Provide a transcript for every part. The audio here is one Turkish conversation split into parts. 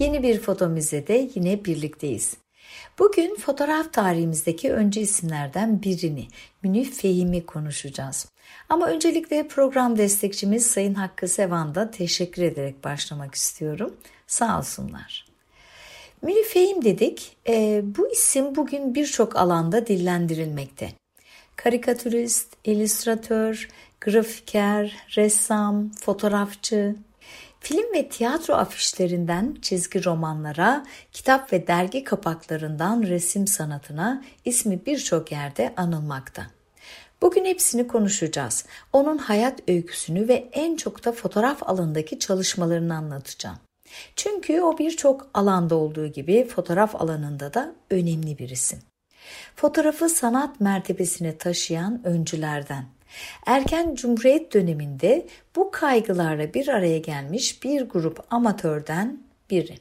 Yeni bir foto müzede yine birlikteyiz. Bugün fotoğraf tarihimizdeki öncü isimlerden birini, Münif Fehim'i konuşacağız. Ama öncelikle program destekçimiz Sayın Hakkı Sevan'da teşekkür ederek başlamak istiyorum. Sağ olsunlar. Münif Fehim dedik, e, bu isim bugün birçok alanda dillendirilmekte. Karikatürist, illüstratör, grafiker, ressam, fotoğrafçı, Film ve tiyatro afişlerinden çizgi romanlara, kitap ve dergi kapaklarından resim sanatına ismi birçok yerde anılmakta. Bugün hepsini konuşacağız. Onun hayat öyküsünü ve en çok da fotoğraf alanındaki çalışmalarını anlatacağım. Çünkü o birçok alanda olduğu gibi fotoğraf alanında da önemli bir isim. Fotoğrafı sanat mertebesine taşıyan öncülerden. Erken Cumhuriyet döneminde bu kaygılarla bir araya gelmiş bir grup amatörden biri.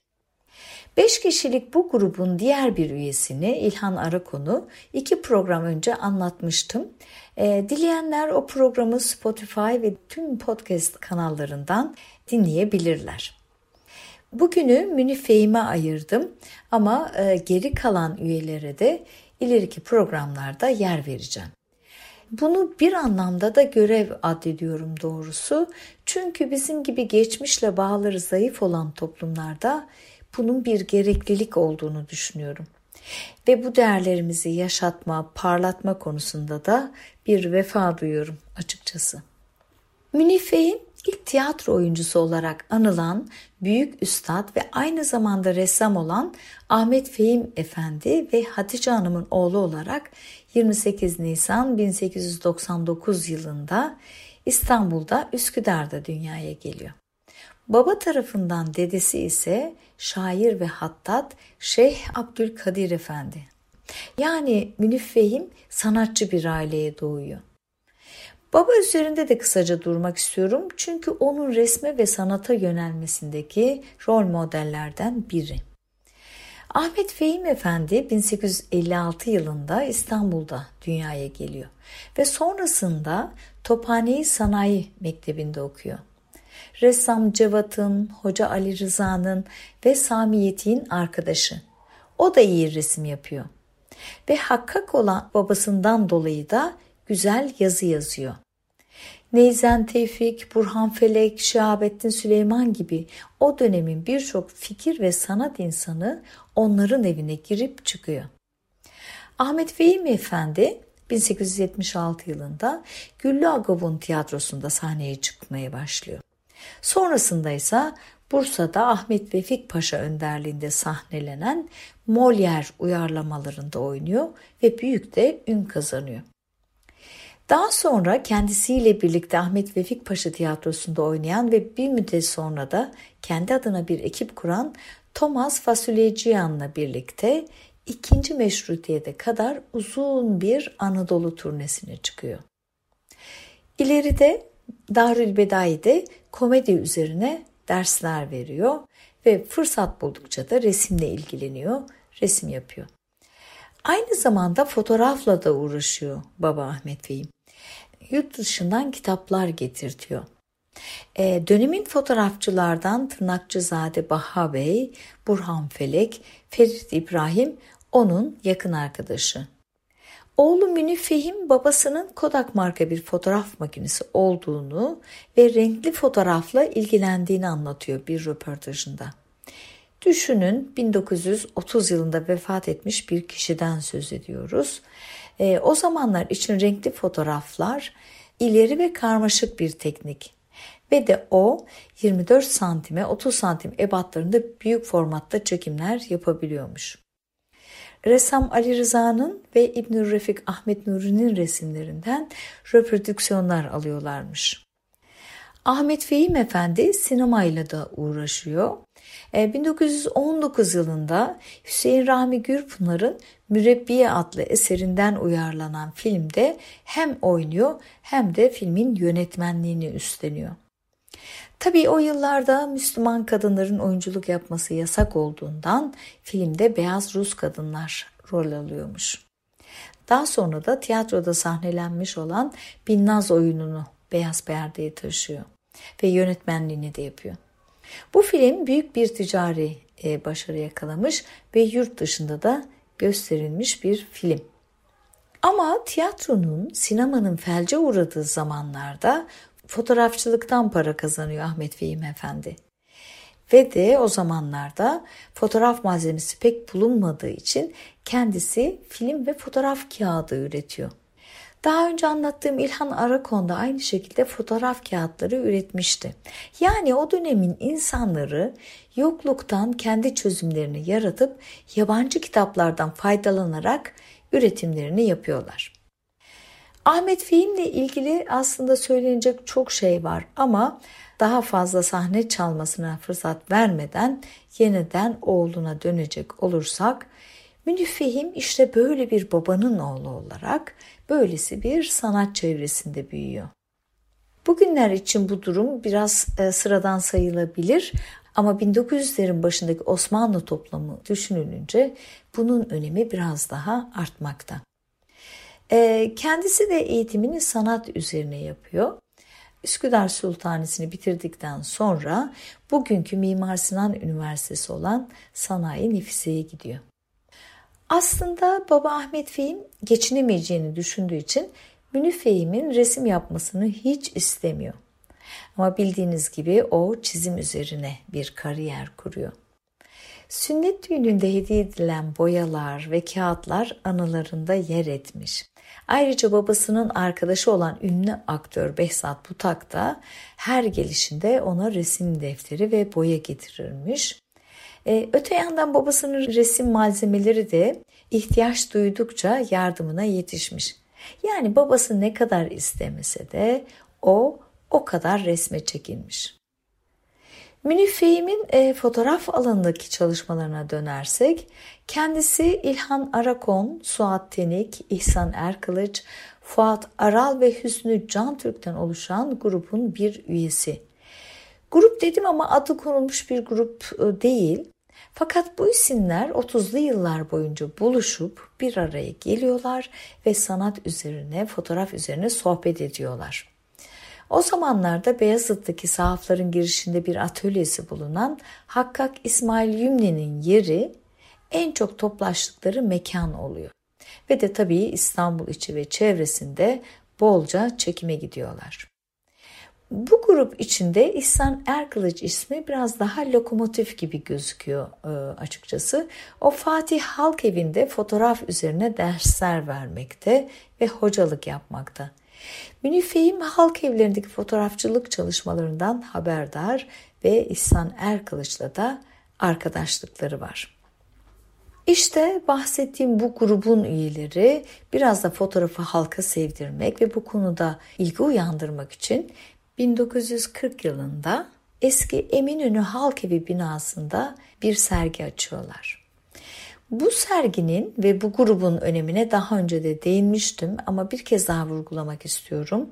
Beş kişilik bu grubun diğer bir üyesini İlhan Arakonu iki program önce anlatmıştım. E, dileyenler o programı Spotify ve tüm podcast kanallarından dinleyebilirler. Bugünü Münif Fehim'e ayırdım ama e, geri kalan üyelere de ileriki programlarda yer vereceğim. Bunu bir anlamda da görev addediyorum doğrusu. Çünkü bizim gibi geçmişle bağları zayıf olan toplumlarda bunun bir gereklilik olduğunu düşünüyorum. Ve bu değerlerimizi yaşatma, parlatma konusunda da bir vefa duyuyorum açıkçası. Münife'in ilk tiyatro oyuncusu olarak anılan büyük üstad ve aynı zamanda ressam olan Ahmet Fehim Efendi ve Hatice Hanım'ın oğlu olarak 28 Nisan 1899 yılında İstanbul'da Üsküdar'da dünyaya geliyor. Baba tarafından dedesi ise şair ve hattat Şeyh Abdülkadir Efendi. Yani Münif Fehim sanatçı bir aileye doğuyor. Baba üzerinde de kısaca durmak istiyorum çünkü onun resme ve sanata yönelmesindeki rol modellerden biri. Ahmet Fehim Efendi 1856 yılında İstanbul'da dünyaya geliyor ve sonrasında Tophane Sanayi Mektebi'nde okuyor. Ressam Cevat'ın, Hoca Ali Rıza'nın ve Sami Yetik'in arkadaşı. O da iyi resim yapıyor. Ve hakkak olan babasından dolayı da güzel yazı yazıyor. Neyzen Tevfik, Burhan Felek, Şahabettin Süleyman gibi o dönemin birçok fikir ve sanat insanı onların evine girip çıkıyor. Ahmet Fehimi Efendi 1876 yılında Güllü Agavun tiyatrosunda sahneye çıkmaya başlıyor. Sonrasında ise Bursa'da Ahmet Vefik Paşa önderliğinde sahnelenen Molière uyarlamalarında oynuyor ve büyük de ün kazanıyor. Daha sonra kendisiyle birlikte Ahmet Vefik Paşa Tiyatrosu'nda oynayan ve bir müddet sonra da kendi adına bir ekip kuran Thomas Fasulyeciyan'la birlikte ikinci meşrutiyete kadar uzun bir Anadolu turnesine çıkıyor. İleride Darül Bedai'de komedi üzerine dersler veriyor ve fırsat buldukça da resimle ilgileniyor, resim yapıyor. Aynı zamanda fotoğrafla da uğraşıyor baba Ahmet Bey'im yurt dışından kitaplar getirtiyor. E, dönemin fotoğrafçılardan Tırnakçızade Baha Bey, Burhan Felek, Ferit İbrahim onun yakın arkadaşı. Oğlu Münif Fehim babasının Kodak marka bir fotoğraf makinesi olduğunu ve renkli fotoğrafla ilgilendiğini anlatıyor bir röportajında. Düşünün 1930 yılında vefat etmiş bir kişiden söz ediyoruz. E, o zamanlar için renkli fotoğraflar ileri ve karmaşık bir teknik. Ve de o 24 santime 30 santim ebatlarında büyük formatta çekimler yapabiliyormuş. Ressam Ali Rıza'nın ve İbn Refik Ahmet Nuri'nin resimlerinden reprodüksiyonlar alıyorlarmış. Ahmet Fehim Efendi sinemayla da uğraşıyor. 1919 yılında Hüseyin Rahmi Gürpınar'ın Mürebbiye adlı eserinden uyarlanan filmde hem oynuyor hem de filmin yönetmenliğini üstleniyor. Tabii o yıllarda Müslüman kadınların oyunculuk yapması yasak olduğundan filmde beyaz Rus kadınlar rol alıyormuş. Daha sonra da tiyatroda sahnelenmiş olan Binnaz oyununu beyaz perdeye taşıyor ve yönetmenliğini de yapıyor. Bu film büyük bir ticari e, başarı yakalamış ve yurt dışında da gösterilmiş bir film. Ama tiyatronun, sinemanın felce uğradığı zamanlarda fotoğrafçılıktan para kazanıyor Ahmet Fehim Efendi. Ve de o zamanlarda fotoğraf malzemesi pek bulunmadığı için kendisi film ve fotoğraf kağıdı üretiyor. Daha önce anlattığım İlhan Arakon da aynı şekilde fotoğraf kağıtları üretmişti. Yani o dönemin insanları yokluktan kendi çözümlerini yaratıp yabancı kitaplardan faydalanarak üretimlerini yapıyorlar. Ahmet Fehim'le ilgili aslında söylenecek çok şey var ama daha fazla sahne çalmasına fırsat vermeden yeniden oğluna dönecek olursak Münif Fehim işte böyle bir babanın oğlu olarak böylesi bir sanat çevresinde büyüyor. Bugünler için bu durum biraz e, sıradan sayılabilir ama 1900'lerin başındaki Osmanlı toplamı düşünülünce bunun önemi biraz daha artmakta. E, kendisi de eğitimini sanat üzerine yapıyor. Üsküdar Sultanisi'ni bitirdikten sonra bugünkü Mimar Sinan Üniversitesi olan Sanayi Nefise'ye gidiyor. Aslında baba Ahmet Fehim geçinemeyeceğini düşündüğü için Münif Fehim'in resim yapmasını hiç istemiyor. Ama bildiğiniz gibi o çizim üzerine bir kariyer kuruyor. Sünnet düğününde hediye edilen boyalar ve kağıtlar anılarında yer etmiş. Ayrıca babasının arkadaşı olan ünlü aktör Behzat Butak da her gelişinde ona resim defteri ve boya getirirmiş. Ee, öte yandan babasının resim malzemeleri de ihtiyaç duydukça yardımına yetişmiş. Yani babası ne kadar istemese de o o kadar resme çekilmiş. Münif Fehim'in e, fotoğraf alanındaki çalışmalarına dönersek, kendisi İlhan Arakon, Suat Tenik, İhsan Erkılıç, Fuat Aral ve Hüsnü Can Türk'ten oluşan grubun bir üyesi. Grup dedim ama adı konulmuş bir grup e, değil. Fakat bu isimler 30'lu yıllar boyunca buluşup bir araya geliyorlar ve sanat üzerine, fotoğraf üzerine sohbet ediyorlar. O zamanlarda Beyazıt'taki sahafların girişinde bir atölyesi bulunan Hakkak İsmail Yümne'nin yeri en çok toplaştıkları mekan oluyor. Ve de tabii İstanbul içi ve çevresinde bolca çekime gidiyorlar. Bu grup içinde İhsan Erkılıç ismi biraz daha lokomotif gibi gözüküyor e, açıkçası. O Fatih Halk Evi'nde fotoğraf üzerine dersler vermekte ve hocalık yapmakta. Münifehim halk evlerindeki fotoğrafçılık çalışmalarından haberdar ve İhsan Erkılıç'la da arkadaşlıkları var. İşte bahsettiğim bu grubun üyeleri biraz da fotoğrafı halka sevdirmek ve bu konuda ilgi uyandırmak için 1940 yılında eski Eminönü Halk Evi binasında bir sergi açıyorlar. Bu serginin ve bu grubun önemine daha önce de değinmiştim ama bir kez daha vurgulamak istiyorum.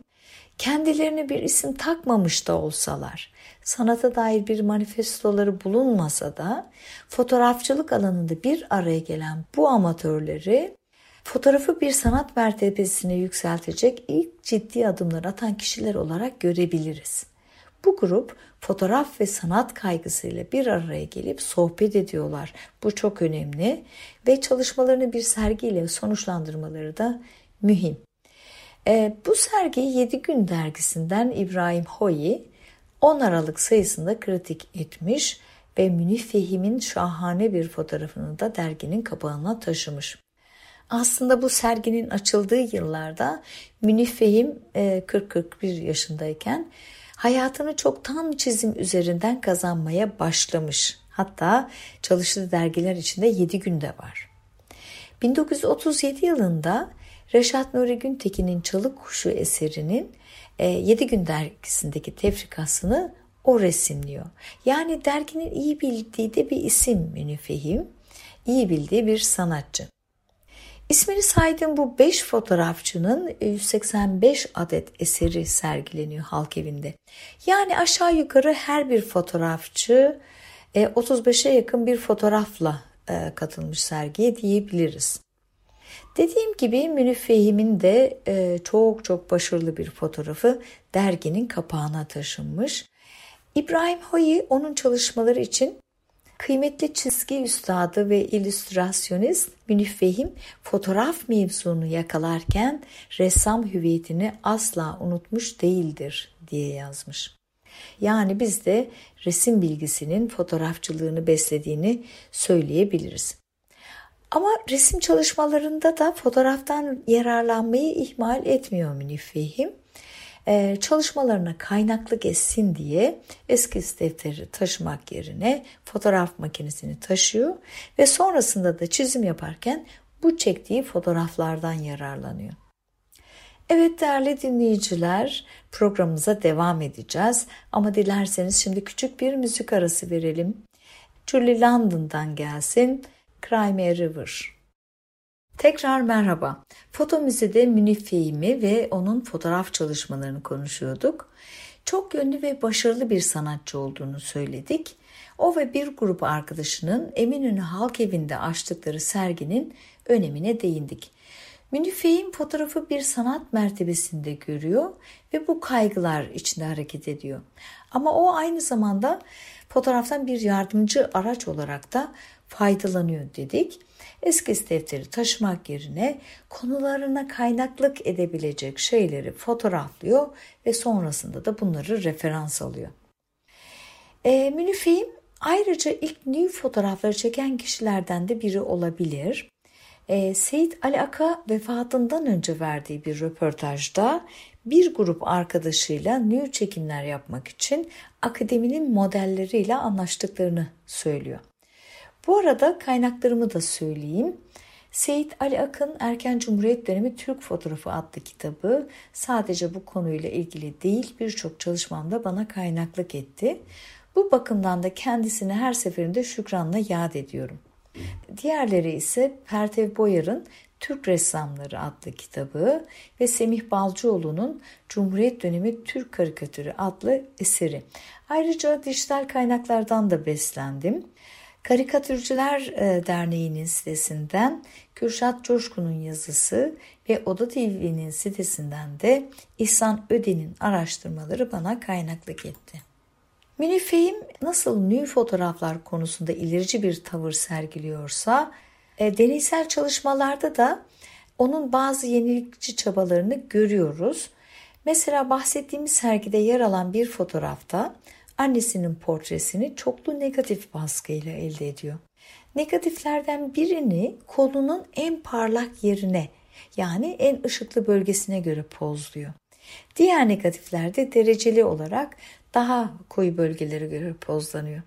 Kendilerine bir isim takmamış da olsalar, sanata dair bir manifestoları bulunmasa da fotoğrafçılık alanında bir araya gelen bu amatörleri fotoğrafı bir sanat mertebesine yükseltecek ilk ciddi adımlar atan kişiler olarak görebiliriz. Bu grup fotoğraf ve sanat kaygısıyla bir araya gelip sohbet ediyorlar. Bu çok önemli ve çalışmalarını bir sergiyle sonuçlandırmaları da mühim. E, bu sergi 7 Gün dergisinden İbrahim Hoyi 10 Aralık sayısında kritik etmiş ve Münif Fehim'in şahane bir fotoğrafını da derginin kapağına taşımış. Aslında bu serginin açıldığı yıllarda Münif Fehim 40-41 e, yaşındayken hayatını çoktan çizim üzerinden kazanmaya başlamış. Hatta çalıştığı dergiler içinde 7 günde var. 1937 yılında Reşat Nuri Güntekin'in Çalık Kuşu eserinin 7 e, gün dergisindeki tefrikasını o resimliyor. Yani derginin iyi bildiği de bir isim Münifehim, iyi bildiği bir sanatçı. İsmini saydığım bu 5 fotoğrafçının 185 adet eseri sergileniyor halk evinde. Yani aşağı yukarı her bir fotoğrafçı 35'e yakın bir fotoğrafla e, katılmış sergiye diyebiliriz. Dediğim gibi Münif Fehim'in de e, çok çok başarılı bir fotoğrafı derginin kapağına taşınmış. İbrahim Hoyi onun çalışmaları için kıymetli çizgi üstadı ve illüstrasyonist Münif Fehim fotoğraf mevzunu yakalarken ressam hüviyetini asla unutmuş değildir diye yazmış. Yani biz de resim bilgisinin fotoğrafçılığını beslediğini söyleyebiliriz. Ama resim çalışmalarında da fotoğraftan yararlanmayı ihmal etmiyor Münif Ee, çalışmalarına kaynaklık etsin diye eskiz defteri taşımak yerine fotoğraf makinesini taşıyor ve sonrasında da çizim yaparken bu çektiği fotoğraflardan yararlanıyor. Evet değerli dinleyiciler programımıza devam edeceğiz ama dilerseniz şimdi küçük bir müzik arası verelim. Julie London'dan gelsin Cry River. Tekrar merhaba. Foto Müzede Münif Fehimi ve onun fotoğraf çalışmalarını konuşuyorduk. Çok yönlü ve başarılı bir sanatçı olduğunu söyledik. O ve bir grup arkadaşının Eminönü Halk Evi'nde açtıkları serginin önemine değindik. Münife'in fotoğrafı bir sanat mertebesinde görüyor ve bu kaygılar içinde hareket ediyor. Ama o aynı zamanda fotoğraftan bir yardımcı araç olarak da faydalanıyor dedik. Eskiz defteri taşımak yerine konularına kaynaklık edebilecek şeyleri fotoğraflıyor ve sonrasında da bunları referans alıyor. E, Münife'in ayrıca ilk new fotoğrafları çeken kişilerden de biri olabilir. E, Seyit Ali Aka vefatından önce verdiği bir röportajda bir grup arkadaşıyla nü çekimler yapmak için akademinin modelleriyle anlaştıklarını söylüyor. Bu arada kaynaklarımı da söyleyeyim. Seyit Ali Akın Erken Cumhuriyet Dönemi Türk Fotoğrafı adlı kitabı sadece bu konuyla ilgili değil birçok çalışmamda bana kaynaklık etti. Bu bakımdan da kendisini her seferinde şükranla yad ediyorum. Diğerleri ise Pertev Boyar'ın Türk Ressamları adlı kitabı ve Semih Balcıoğlu'nun Cumhuriyet Dönemi Türk Karikatürü adlı eseri. Ayrıca dijital kaynaklardan da beslendim. Karikatürcüler e, Derneği'nin sitesinden Kürşat Coşkun'un yazısı ve Oda TV'nin sitesinden de İhsan Öden'in araştırmaları bana kaynaklık etti. Münife'im nasıl nü fotoğraflar konusunda ilerici bir tavır sergiliyorsa, e, deneysel çalışmalarda da onun bazı yenilikçi çabalarını görüyoruz. Mesela bahsettiğimiz sergide yer alan bir fotoğrafta annesinin portresini çoklu negatif baskıyla elde ediyor. Negatiflerden birini kolunun en parlak yerine yani en ışıklı bölgesine göre pozluyor. Diğer negatiflerde dereceli olarak daha koyu bölgelere göre pozlanıyor.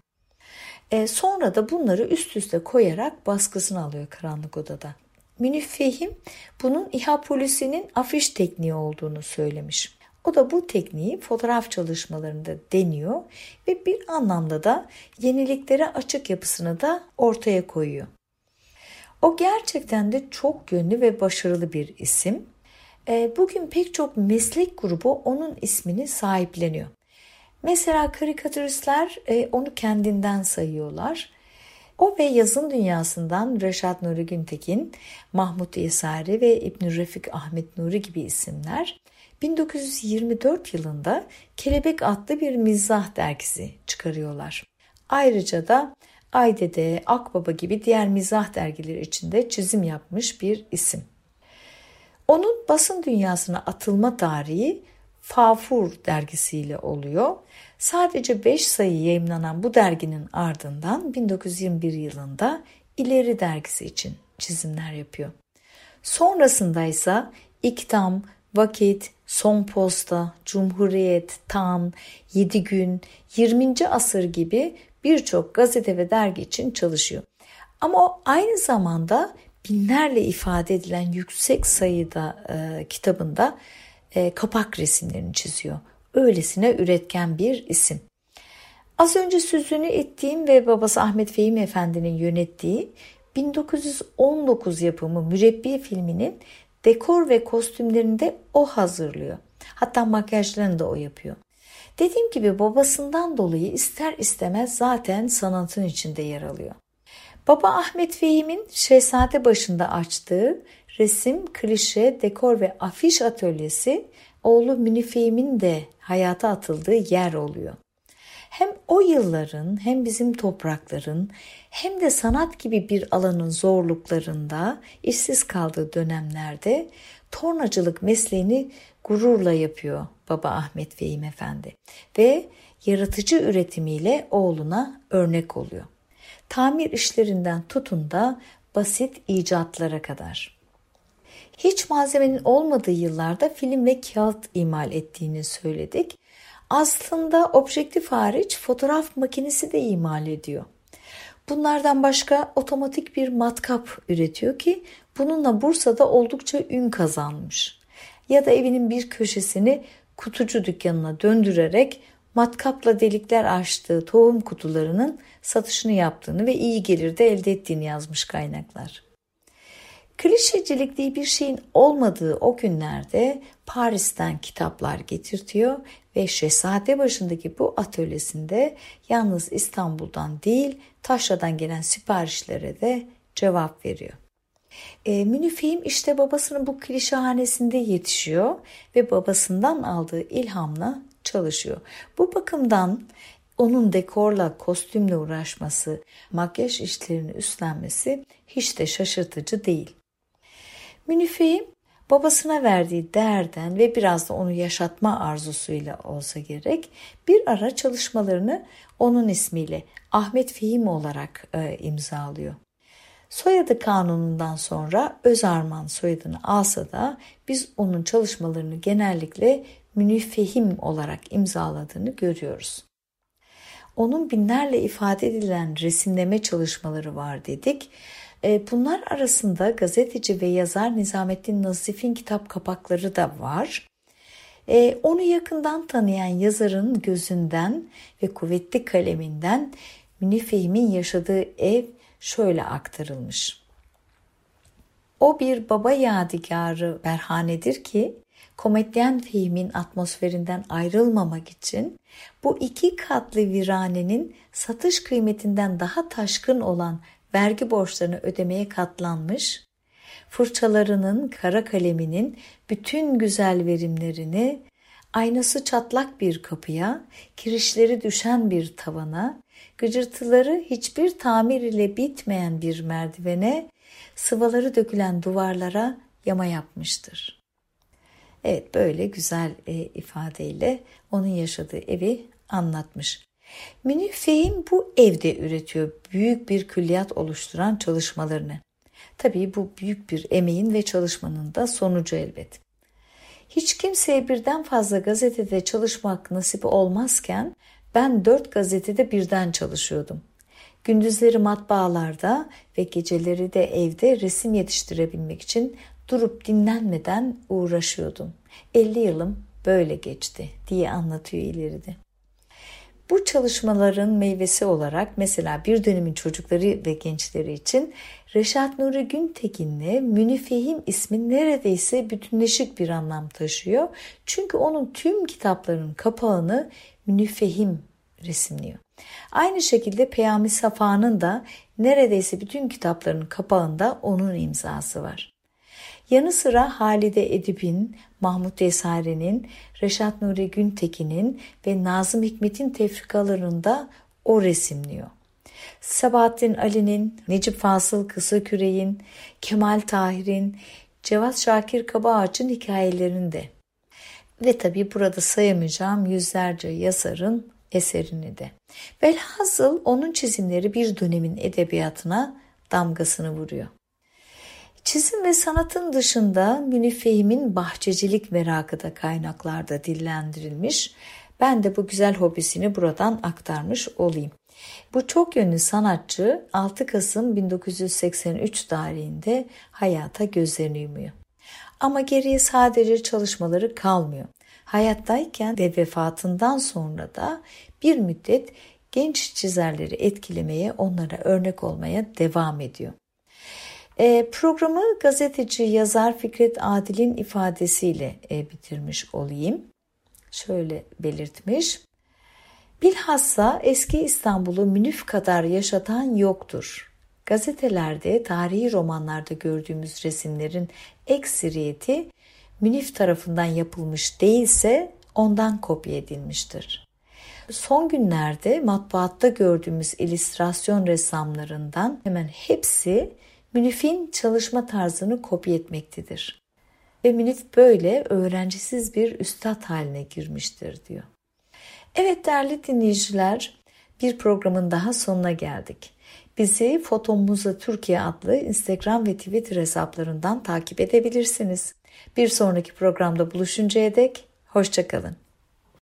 E, sonra da bunları üst üste koyarak baskısını alıyor karanlık odada. Münif Fehim bunun İHA polisinin afiş tekniği olduğunu söylemiş. O da bu tekniği fotoğraf çalışmalarında deniyor ve bir anlamda da yeniliklere açık yapısını da ortaya koyuyor. O gerçekten de çok yönlü ve başarılı bir isim. E, bugün pek çok meslek grubu onun ismini sahipleniyor. Mesela karikatüristler e, onu kendinden sayıyorlar. O ve yazın dünyasından Reşat Nuri Güntekin, Mahmut Yesari ve İbn Refik Ahmet Nuri gibi isimler 1924 yılında Kelebek adlı bir mizah dergisi çıkarıyorlar. Ayrıca da Aydede, Akbaba gibi diğer mizah dergileri içinde çizim yapmış bir isim. Onun basın dünyasına atılma tarihi Fafur dergisiyle oluyor. Sadece 5 sayı yayımlanan bu derginin ardından 1921 yılında İleri dergisi için çizimler yapıyor. Sonrasında ise İktam, Vakit, Son Posta, Cumhuriyet, Tan, Yedi Gün, 20. Asır gibi birçok gazete ve dergi için çalışıyor. Ama o aynı zamanda binlerle ifade edilen yüksek sayıda e, kitabında e, kapak resimlerini çiziyor. Öylesine üretken bir isim. Az önce sözünü ettiğim ve babası Ahmet Fehim Efendi'nin yönettiği 1919 yapımı Mürebbi filminin dekor ve kostümlerini de o hazırlıyor. Hatta makyajlarını da o yapıyor. Dediğim gibi babasından dolayı ister istemez zaten sanatın içinde yer alıyor. Baba Ahmet Fehim'in Şehzade başında açtığı resim, klişe, dekor ve afiş atölyesi oğlu Münif Fehim'in de hayata atıldığı yer oluyor. Hem o yılların hem bizim toprakların hem de sanat gibi bir alanın zorluklarında işsiz kaldığı dönemlerde tornacılık mesleğini gururla yapıyor baba Ahmet Fehim Efendi ve yaratıcı üretimiyle oğluna örnek oluyor. Tamir işlerinden tutun da basit icatlara kadar. Hiç malzemenin olmadığı yıllarda film ve kağıt imal ettiğini söyledik. Aslında objektif hariç fotoğraf makinesi de imal ediyor. Bunlardan başka otomatik bir matkap üretiyor ki bununla Bursa'da oldukça ün kazanmış. Ya da evinin bir köşesini kutucu dükkanına döndürerek matkapla delikler açtığı tohum kutularının satışını yaptığını ve iyi gelir de elde ettiğini yazmış kaynaklar. Klişecilik diye bir şeyin olmadığı o günlerde Paris'ten kitaplar getirtiyor ve Şehzade başındaki bu atölyesinde yalnız İstanbul'dan değil Taşra'dan gelen siparişlere de cevap veriyor. E, Münife'im işte babasının bu klişehanesinde yetişiyor ve babasından aldığı ilhamla çalışıyor. Bu bakımdan onun dekorla, kostümle uğraşması, makyaj işlerini üstlenmesi hiç de şaşırtıcı değil. Münife'im babasına verdiği değerden ve biraz da onu yaşatma arzusuyla olsa gerek bir ara çalışmalarını onun ismiyle Ahmet Fehim olarak e, imzalıyor. Soyadı kanunundan sonra Özarman soyadını alsa da biz onun çalışmalarını genellikle Münifehim olarak imzaladığını görüyoruz. Onun binlerle ifade edilen resimleme çalışmaları var dedik. E, bunlar arasında gazeteci ve yazar Nizamettin Nazif'in kitap kapakları da var. E, onu yakından tanıyan yazarın gözünden ve kuvvetli kaleminden Münifehim'in yaşadığı ev şöyle aktarılmış. O bir baba yadigarı berhanedir ki komedyen filmin atmosferinden ayrılmamak için bu iki katlı viranenin satış kıymetinden daha taşkın olan vergi borçlarını ödemeye katlanmış, fırçalarının, kara kaleminin bütün güzel verimlerini aynası çatlak bir kapıya, kirişleri düşen bir tavana, gıcırtıları hiçbir tamir ile bitmeyen bir merdivene, sıvaları dökülen duvarlara yama yapmıştır. Evet böyle güzel e, ifadeyle onun yaşadığı evi anlatmış. Münif Fehim bu evde üretiyor büyük bir külliyat oluşturan çalışmalarını. Tabii bu büyük bir emeğin ve çalışmanın da sonucu elbet. Hiç kimseye birden fazla gazetede çalışmak nasip olmazken ben dört gazetede birden çalışıyordum. Gündüzleri matbaalarda ve geceleri de evde resim yetiştirebilmek için durup dinlenmeden uğraşıyordum. 50 yılım böyle geçti diye anlatıyor ileride. Bu çalışmaların meyvesi olarak mesela bir dönemin çocukları ve gençleri için Reşat Nuri Güntekin'le Münifehim ismi neredeyse bütünleşik bir anlam taşıyor. Çünkü onun tüm kitaplarının kapağını Münifehim resimliyor. Aynı şekilde Peyami Safa'nın da neredeyse bütün kitaplarının kapağında onun imzası var. Yanı sıra Halide Edip'in, Mahmut Esare'nin, Reşat Nuri Güntekin'in ve Nazım Hikmet'in tefrikalarında o resimliyor. Sabahattin Ali'nin, Necip Fasıl Kısaküre'in, Kemal Tahir'in, Cevat Şakir Kabaağaç'ın hikayelerinde ve tabi burada sayamayacağım yüzlerce yazarın eserini de. Velhasıl onun çizimleri bir dönemin edebiyatına damgasını vuruyor. Çizim ve sanatın dışında Münifehim'in bahçecilik merakı da kaynaklarda dillendirilmiş. Ben de bu güzel hobisini buradan aktarmış olayım. Bu çok yönlü sanatçı 6 Kasım 1983 tarihinde hayata gözlerini yumuyor. Ama geriye sadece çalışmaları kalmıyor. Hayattayken ve vefatından sonra da bir müddet genç çizerleri etkilemeye, onlara örnek olmaya devam ediyor. E, programı gazeteci yazar Fikret Adil'in ifadesiyle e, bitirmiş olayım. Şöyle belirtmiş. Bilhassa eski İstanbul'u Münif kadar yaşatan yoktur. Gazetelerde, tarihi romanlarda gördüğümüz resimlerin ekseriyeti Münif tarafından yapılmış değilse ondan kopya edilmiştir. Son günlerde matbaatta gördüğümüz illüstrasyon ressamlarından hemen hepsi Münif'in çalışma tarzını kopya etmektedir. Ve Münif böyle öğrencisiz bir üstad haline girmiştir diyor. Evet değerli dinleyiciler bir programın daha sonuna geldik. Bizi Fotomuza Türkiye adlı Instagram ve Twitter hesaplarından takip edebilirsiniz. Bir sonraki programda buluşuncaya dek hoşçakalın.